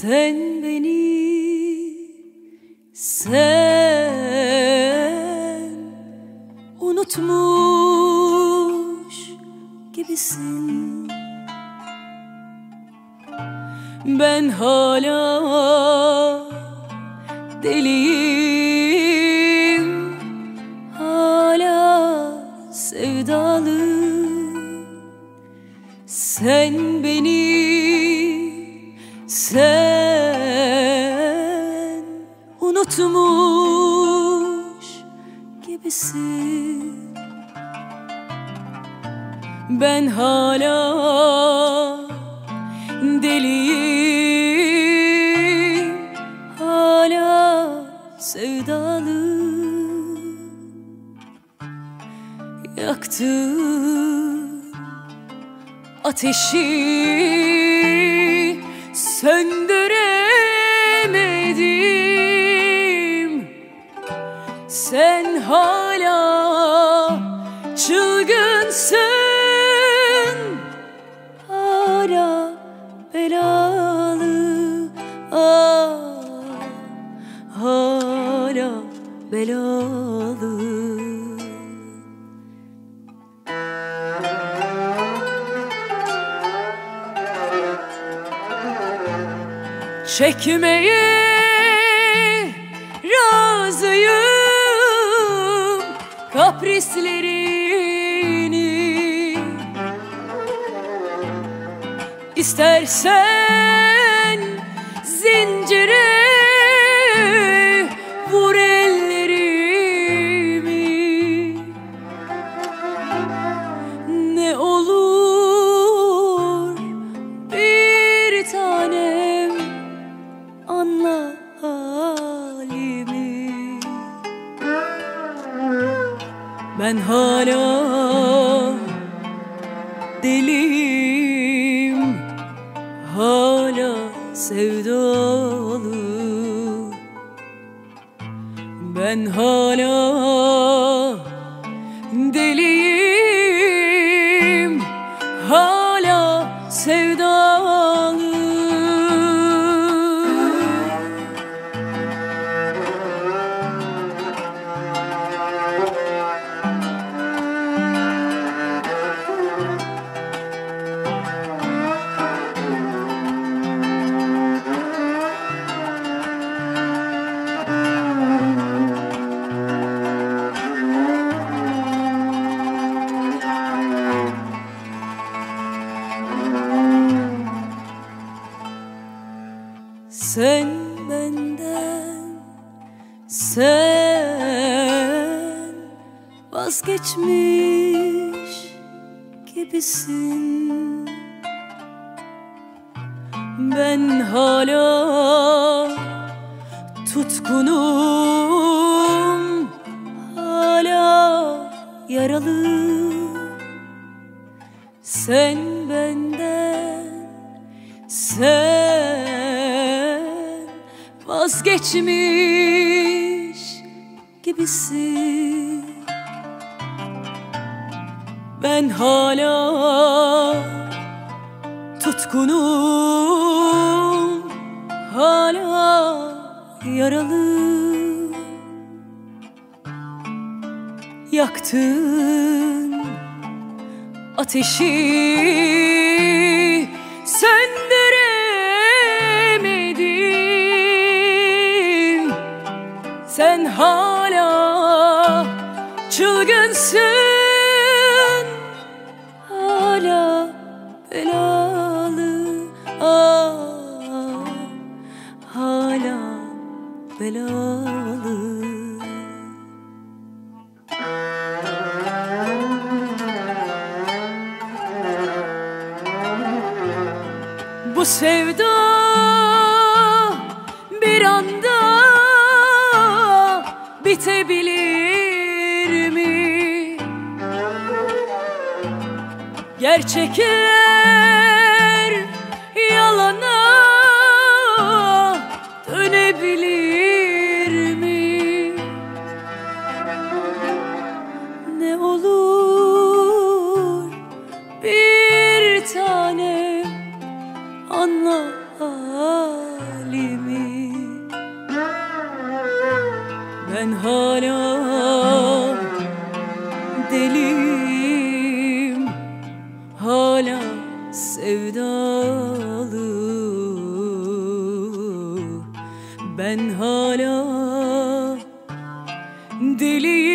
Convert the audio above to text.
Sen beni sen unutmuş gibisin. Ben hala deliyim Hala sevdalı. Sen beni gibisin. Ben hala deliyim. Hala sevdalı. Yaktım ateşi söndüremedim çılgınsın Hala belalı ah, Hala belalı. Çekmeye razıyım kaprislerini İstersen zincire vur ellerimi. Ne olur bir tanem anla halimi. Ben hala deliyim sevdalı Ben hala deliyim. Hala sevdalı Sen benden sen vazgeçmiş gibisin. Ben hala tutkunum hala yaralı. Sen benden sen vazgeçmiş gibisin. Ben hala tutkunum hala yaralı. Yaktın ateşi hala çılgınsın. Hala belalı ah, Hala belalı. Bu sevda bir anda bitebilir mi? Gerçekler sevdalı. Ben hala deliyim